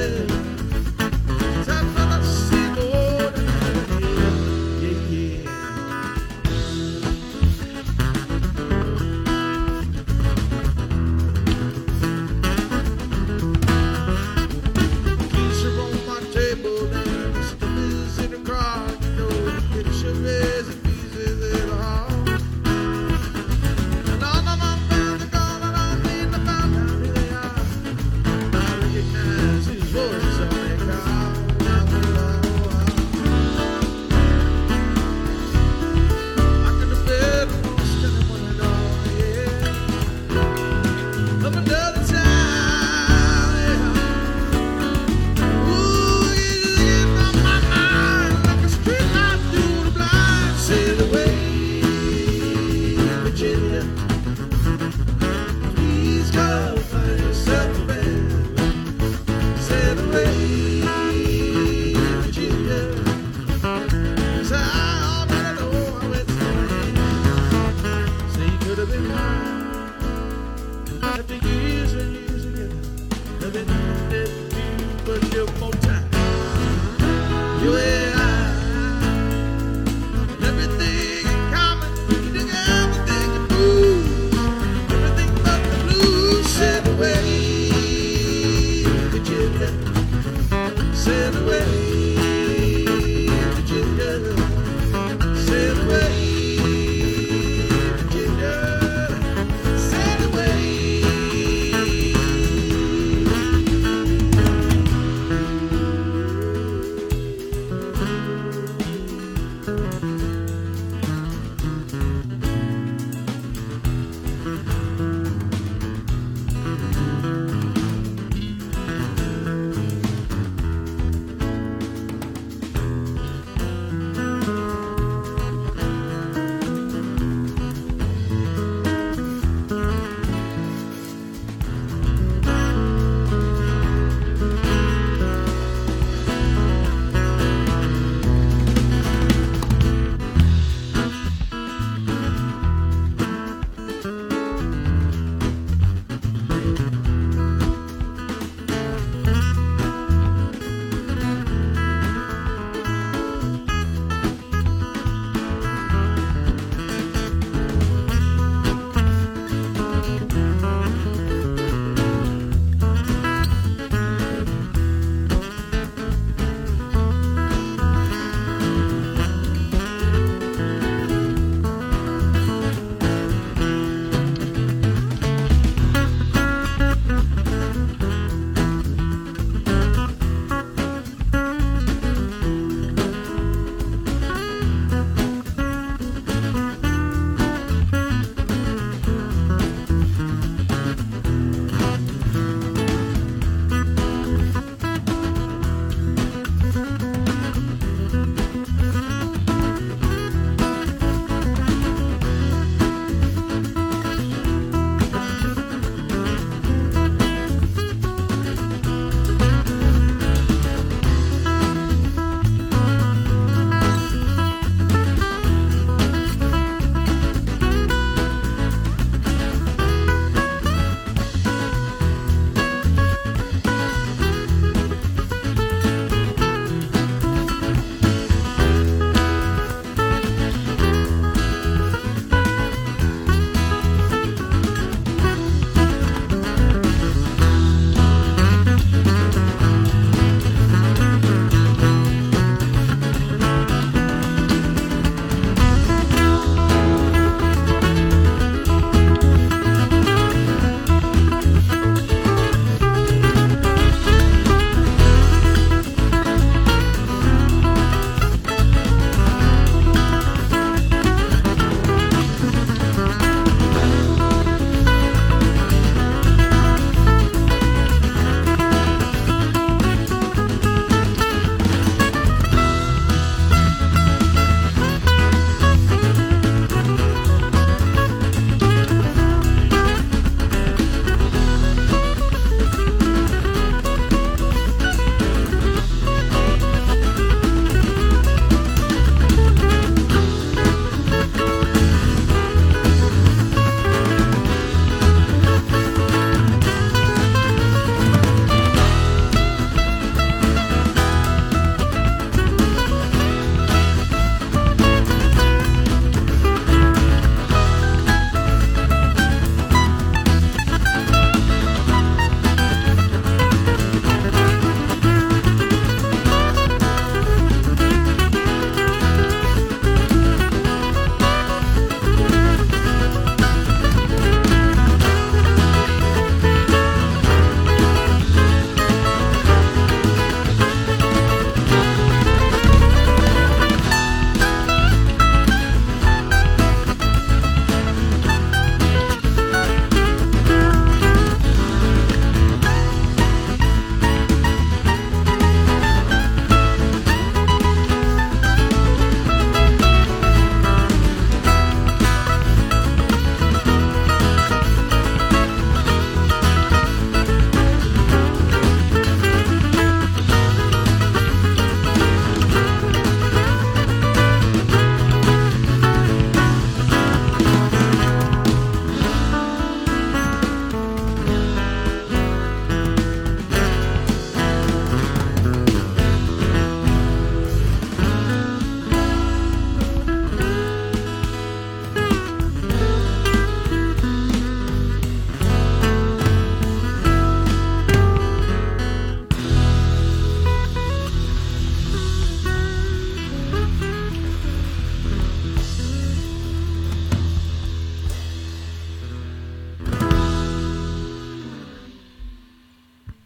good. living.